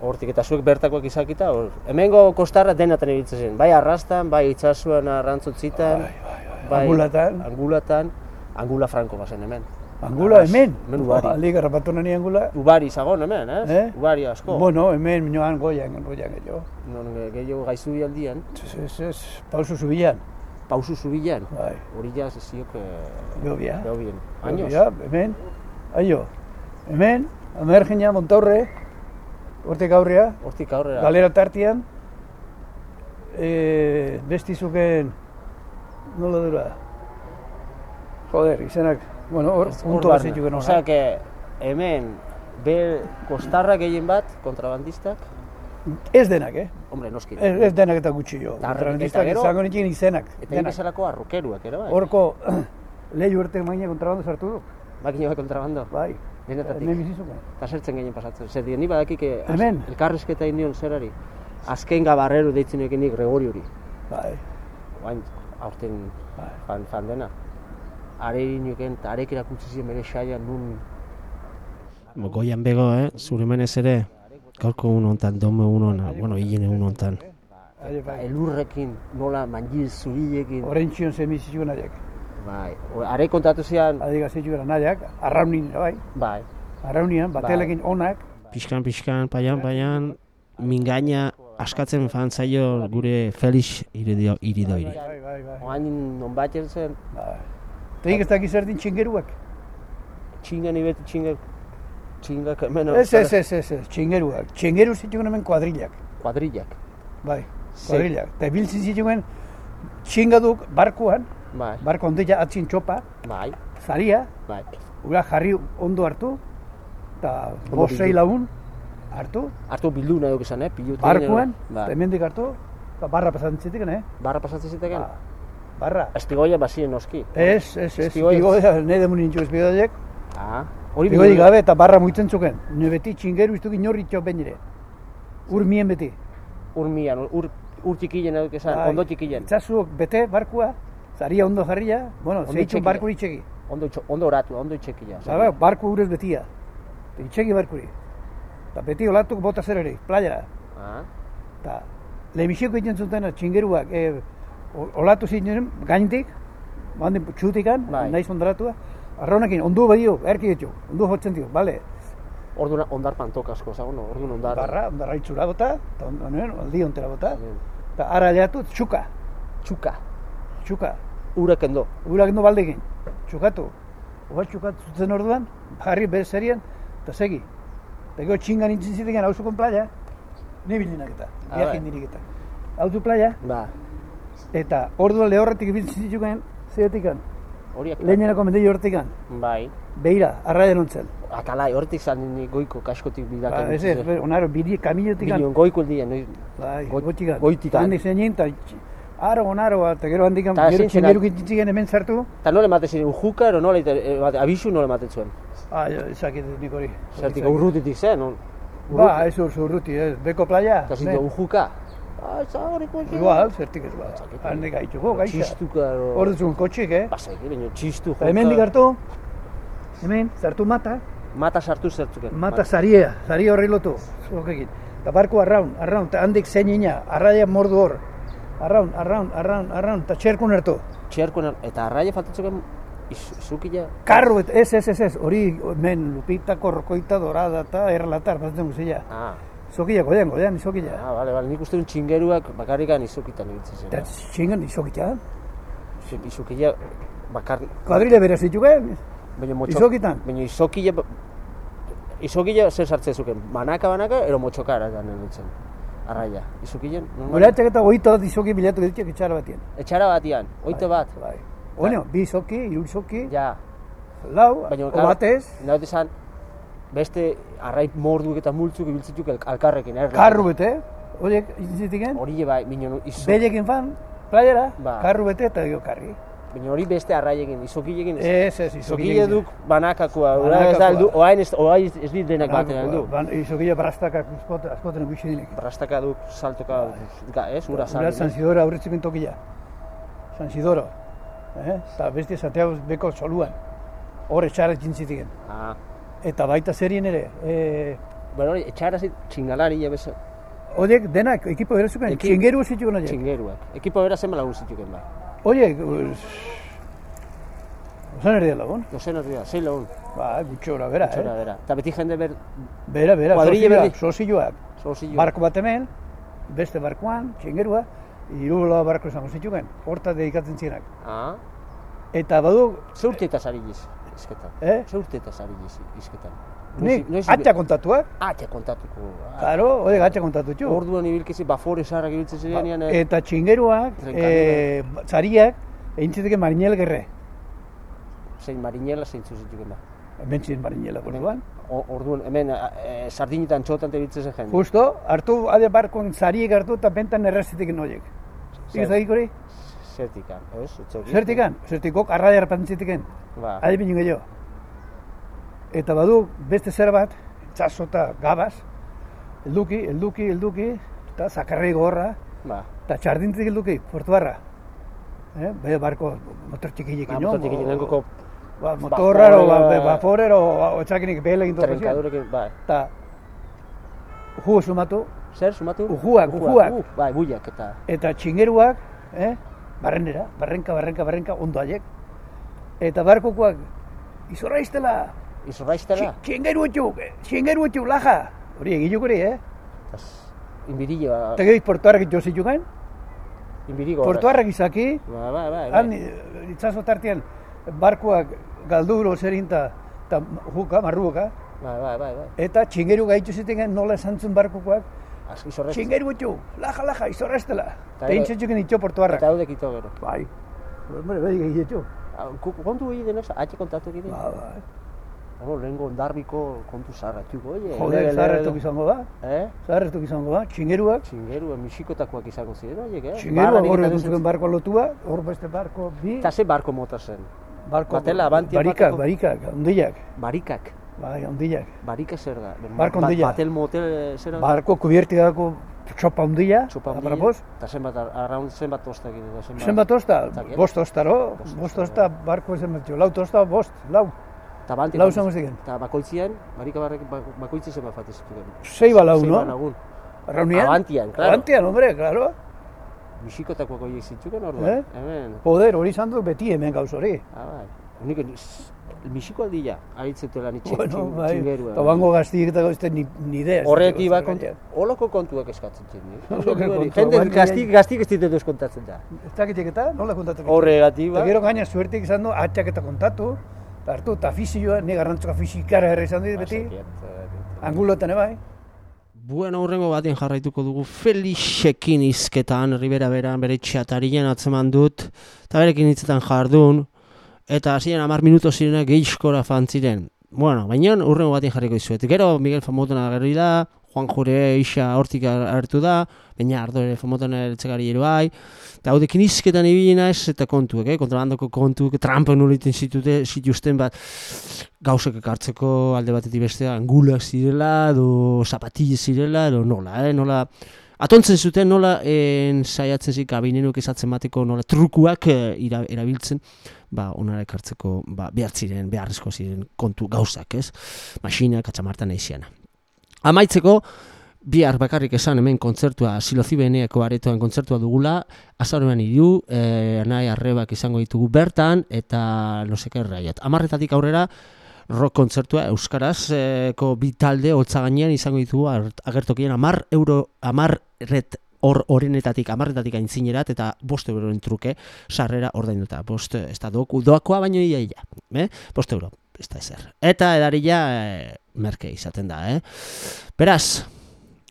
Hortik, eta zuek bertakoak izakita, hor. Hemengo kostarra denatan ibiltzen zen. Bai arrastan, bai itxasuan arrantzutzitan, bai, Angulatan. angulatan, angula franko bazen hemen. Angula hemen? Hemen ubari. Ali garrapatu nani angula. Ubari zagon hemen, ez? Eh? Ubari asko. Bueno, hemen minoan goian, goian gehiago. Non ge- gehiago gaizu aldian, Ez, ez, ez, pausu zubilan. pausu zubilan. Bai, Hori ja ziok eh, gobia. bien. Años. Gobia, hemen, aio. Hemen, amergina, montaurre, hortik aurrea, Hortik aurrera. galera tartian, e, bestizuken, nola dura? Joder, izenak, bueno, hor, punto bat Osea, que hemen be kostarra gehien bat, kontrabandistak, Ez denak, eh? hombre, noski. Ez, ez denak eta gutxi jo. Kontrabandistak izango nitzen izenak. Eta denak. ingizalako arrokeruak ere, bai. Horko, lehi urte maina kontrabando sartu du. Makina bat kontrabando. Bai. Denetatik. Hemen bizizuken. Eta zertzen gehien pasatzen. Zer dien, ni badakik eh, Hemen? elkarrizketa inion zerari. Azken gabarrero deitzen nik Gregoriuri. Bai. Oain, aurten Bai. fan, fan dena. Are inoken, eta arek erakutsi ziren bere saia nun Goian bego, eh? Zure menez ere, gaurko un hontan, dome un hona, bueno, hilen un hontan. Aile, bai. elurrekin, nola manjil zurilekin. Horren txion zen bizizuken nahiak. Bai, o- are kontatu zian, Adiga zitzukera nahiak, arraunin, bai. bai, Arraunian, batelekin onak, Pixkan, pixkan, paian, paian, mingaina askatzen fan zaio gure Felix iridoiri. bai, bai, bai. oain non bat zen, bai. Teik ez dakiz erdin txingeruak. txinga ni beti txinga, txinga hemen, Ez, ez, ez, ez, ez, txingeruak. Txingeru zitzukeen hemen kuadrillak. kuadrillak, Bai, kuadrillak. Eta biltzen zitzukeen txingaduk barkuan, bai, barko ondila atzin txopa, bai, zaria, bai, ura jarri ondo hartu, eta bosei lagun hartu, hartu bildu nahi duk esan, eh, pilu barkuan, bai, eta hemendik hartu, eta barra pasatzen ziteken, eh? barra pasatzen ziteken, Ba, barra. espigoia basien noski, Ez, ez, ez, espigoia, nahi demun nintxu espigoiak, ah, hori bildu- gabe eta barra muitzen zuken. Ne beti txingeru iztuki inorri txo behin ere. ur mien beti. Ur mian, ur, ur txikilen eduk esan, Bai, ondo txikilen. Itzazuok bete barkua, zaria ondo jarria, bueno, zeitxun itxekia. barkuri itxegi. Ondo, itxo- ondo oratu, ondo itxekila. Zaba, barku urez betia. Eta itxegi barkuri. Eta beti olatuk bota zer ere, playara. Ah, Eta lehenbixeko egiten zuten txingeruak, e, o- olatu zinen gaintik, banden txutikan, Bai. naiz ondaratua, arraunekin, ondu badio, erki ditu, ondu jotzen dio, bale. Orduan ondar pantok asko, zagoen, orduan ondar. Barra, ondarra itxura bota, eta ondoen, aldi ontera bota, eta ara leatu, txuka, Txuka, txuka, urak endo. urak endo baldekin, txukatu. Oba zuten orduan, jarri bere zerien, eta segi. Eta txingan nintzen zitegan hauzukon playa, ni bilinak eta, Ah, viaje bai. nirik eta. Hauzu playa, Ba, eta orduan lehorretik ibiltzen zituken, zeretikan, horiak. lehenenako mendei hortikan, Bai. beira, arraia nontzen. Atalai, hortik zan goiko kaskotik bidak. Ba, ez ez, onaro, biri, kamiotikan, Binion, goiko aldien, noiz. bai, Goi- goitikan, goitikan. handik zein eta aro, onaro, eta gero handikan, Ta gero zen- txingeruk itzitzen hemen sartu, Eta nola ematen ziren, ujuka, ero nola, emate- abisu nola ematen zuen. ah, ezakit nik hori. Zertik urrutitik zen, non? Ba, ez urzu urruti, ez, beko playa. Eta zitu, ujuka. Ez horiko Igual, zertik ez ba. Handik gaitxuko, gaitxa. Txistuka. Hor duzun kotxik, eh? Pasai, baina txistu Eta hemen hartu, hemen, sartu mata, Mata sartu zertzuken. mata zaria, zaria horri lotu, zokekin. Eta barko arraun, arraun, eta handik zein ina, arraia mordu hor. Arraun, arraun, arraun, arraun, eta txerkun hartu. Txerkoen, eta arraia faltatzuken, izukila... Karro, ez, ez, ez, ez, hori, men, lupitako, rokoita, dorada, eta erralatar, batzen guztia. Ah, Izokila, godean, godean, izokila. ah, bale, bale, nik uste dut txingeruak bakarrikan izukitan ibiltzen Eta zen. txingan izokila. Bakar... Kuadrile bere zituken, Baina motxok... Izokitan? Baina izokila... Izokila zer sartzen zuken, banaka, banaka, ero motxokara da nintzen. Arraia. Gure atxak eta oito bat izoki bilatu dituk etxara batien. Etxara batian, oite bat. Bai. Ono, bi izoki, hiru izoki, Ja, lau, o batez, Naut esan, beste arrai morduk eta multzuk ibiltzituk alkarrekin, er? karru bete, horiek izitiken, Hori bai, baina izu... belekin fan, playera, Ba. karru bete eta gero karri. Baina hori beste arraiekin, izokilekin Ez, ez, Izokile izokilekin. duk banakakoa, ora ez da heldu, oain ez, oain ez dit denak baten heldu. Ban, izokile brastakak askoten, askoten gutxi dinek. Rastaka duk, saltoka, ga, ez, ura salto. San Sidoro aurretziken tokila. San Sidoro. Eh? Eta beste Santiago beko soluan. Hor etxara jintzitiken. Ah, Eta baita zerien ere. Eh, bueno, hori, etxara zit, txingalari ja beza, Horiek denak, ekipo berezuken, Eki- txingeru zituken horiek. txingeruak. Ekipo bera zenba lagun zituken ba. Horiek, osan erdea lagun. Dozen hori da, zei lagun, Ba, gutxora, bera, txora eh? bera. Eta beti jende ber, Bera, bera, Kuadrille berdi. sozioak. zorzillo. Barko bat hemen, beste barkoan, txingerua, lau barko izango zituken, horta dedikatzen zirenak. Ah, Eta badu, ze urteetaz ari giz, izketan. Eh? Ze urteetaz ari giz, izketan. nik, Noiz- atxa kontatuak, Atxa kontatuko. Karo, horiek atxa kontatu txu. Orduan ibilkizi, bafore sarrak ibiltzen zirenean, eh, Eta txingeruak, Zenkadura. e, zariak, egin ziteken marinel gerre. zein marinela zeintzu zituken ba. Bentzin marinela, orduan. Orduan, hemen, e, sardinetan txotan tebitzen zen jende. Justo, hartu, ade barkon zariek hartu eta bentan errazitekin horiek. Zer. Hori? Zertikan, ez? Etxoki. Zertikan, zertikok arraia erpantziteken. Ba, Adi binu gehiago. Eta badu beste zer bat, txaso eta gabaz, elduki, elduki, elduki, eta zakarrei gorra, ba. eta txardintzik elduki, portuarra. Eh? Baya barko motor txikilekin, Ah, no? motor nenkoko Ba, motorra, o, ba, baforero, o, otxakinik behele egin dut. Trenkadurekin, ba. Eta, uhu sumatu, Zer, sumatu? Ujuak, ujuak. Uh, bai, buiak eta... eta txingeruak, eh? Barrenera, barrenka, barrenka, barrenka, ondo haiek. Eta barkokoak, izorra iztela, Izorraiztela? txingeru etxuk, txingeru etxuk, laja. Hori egiluk hori, eh? Inbirillo, ba. Eta gero portuarrak itxo zituken, Inbirigo. portuarrak izaki, Ba, ba, ba. han eh, itzazo tartean, barkoak galduro zerinta, eta juka, marruka, Ba, ba, ba, ba. eta txingeru gaitxo ziteken nola esan zuen barkokoak, Az, izorraiz. txingeru etxuk, laja, laja, Eta gero- intzetxuken itxo portuarrak. Eta haudek ito gero. Bai. Hombre, bai, gehi ku- Kontu hori denez, atxe kontatu egiten. Ba, bai. Hor, lehenko ondarbiko kontu zarra, txuko, oie. Zaharretuk lege- izango da. Eh? Zaharretuk izango da, txingeruak. Txingeru, misikotakoak izango ziren, oiek, eh? Txingeruak hor zen- barko lotua, hor beste barko bi. Eta ze barko mota zen? Barko, batela, abanti barikak, barikak, ondilak. Barikak. Bai, ondilak. Barika zer da? Barko Ba- ondila. Batel motel eh, zer da? Barko kubierti dako txopa ondila, Txopa aparapoz. Eta zenbat, arraun zenbat tosta egin edo zenbat? Zenbat osta? Ez dakit. Bost ostaro, bost osta, barko zenbat jo, lau tosta, bost, lau. Eta banti, Lau zango ziren. Eta bakoitzien, barika barrek, bak- bakoitzi zenbat fati zituen. Sei balau, Sei no? balagun. Raunian? Abantian, claro. Abantian, hombre, claro. Mixikotakoak horiek zitzuken orduan. Eh? Hemen. Poder, hori izan dut beti hemen gauz hori. Ah, bai. Nik, mixiko aldia, aritzetela nitxe, Bueno, bai, txingerua. eta bango gaztiek eta gauzte ni, ni idea. ez Horreki ba, ez kont, dut, holako kontuak eskatzen zen. Jende baina- gaztik, gaztik ez ditut kontatzen da. Ez dakitek eta, nola kontatzen? Horregatik, ba. Gero gaina suertik izan du, atxak eta kontatu, eta hartu, eta fizioa, ni garrantzuka fizikara herri izan dit beti, angulotan ebai. Bueno, hurrengo batean jarraituko dugu Felixekin izketan, Ribera beran bere txatarien atzeman dut, eta berekin hitzetan jardun, eta hasieran hamar minuto zirena geixkora fantziren. Bueno, baina hurrengo batean jarriko izuet. Gero Miguel Famotona agerri da, Juan Jure isa hortik hartu da, baina ardo ere Famotona eltzegari ere bai, eta hau dekin izketan ibili naiz eta kontuek, eh? kontrabandoko kontuek, trampen noliten zitute, zituzten bat, gauzek ekartzeko alde batetik bestea angulak zirela, edo zapatille zirela, edo nola, eh? nola, atontzen zuten nola en, saiatzen zik kabinenuk esatzen bateko nola trukuak eh, ira, erabiltzen, ba, onara ekartzeko ba, behar ziren, beharrezko ziren kontu gauzak, ez? Masinak, atxamartan eixiana. Amaitzeko, bihar bakarrik esan hemen kontzertua, silozibeneako aretoan kontzertua dugula, azaroan idu, e, nahi arrebak izango ditugu bertan, eta noseke erraiat. Amarretatik aurrera, rock kontzertua Euskarazko bi talde holtza gainean izango ditugu agertokien amar euro, amar ret hor orenetatik, amarretatik aintzinerat, eta bost euroren truke sarrera ordainduta. Bost, ez da doku, doakoa baino ia ia, eh? bost euro, ez da ezer. Eta edarila eh, merke izaten da, eh? Beraz,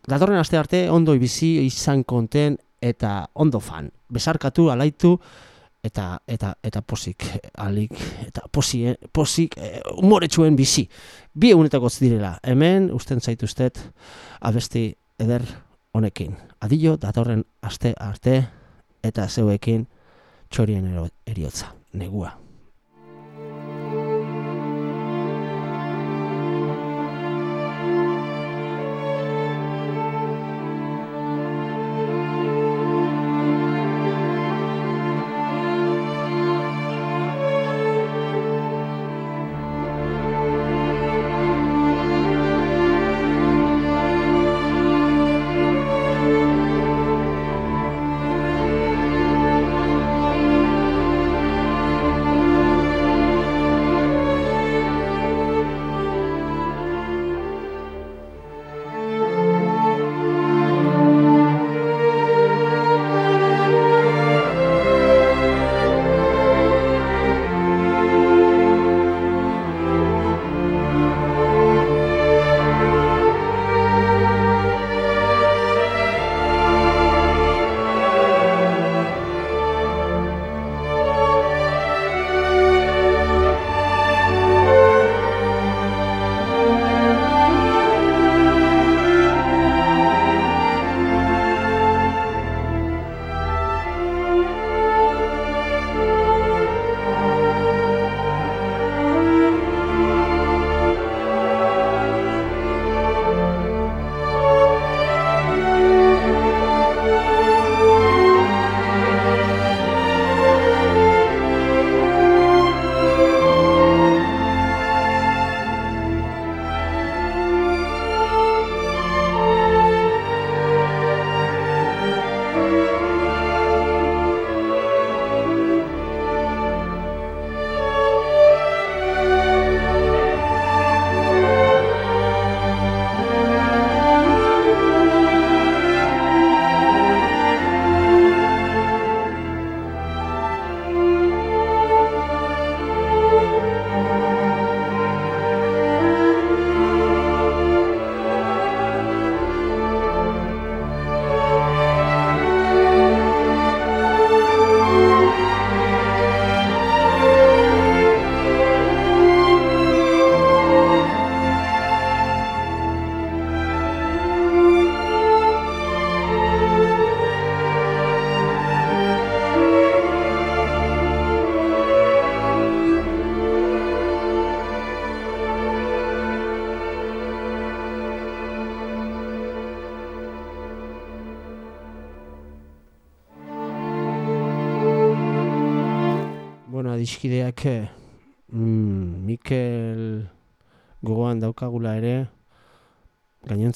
datorren aste arte ondo bizi izan konten eta ondo fan. Besarkatu, alaitu, eta eta eta posik alik eta posi, posik eh, umoretsuen bizi. Bi egunetako direla. Hemen usten zaituztet abesti eder honekin. Adillo datorren aste arte eta zeuekin txorien eriotza. Negua.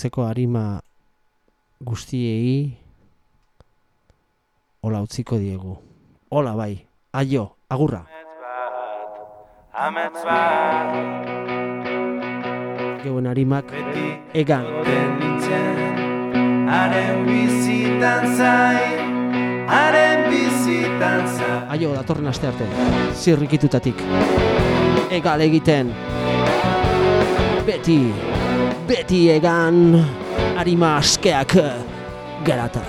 antzeko harima guztiei hola utziko diegu. Hola bai, aio, agurra. Amets bat, Geuen harimak egan. Haren bizitan zain, haren bizitan zain. Aio, datorren aste arte, zirrikitutatik. Egal egiten. Beti beti egan arima askeak garata.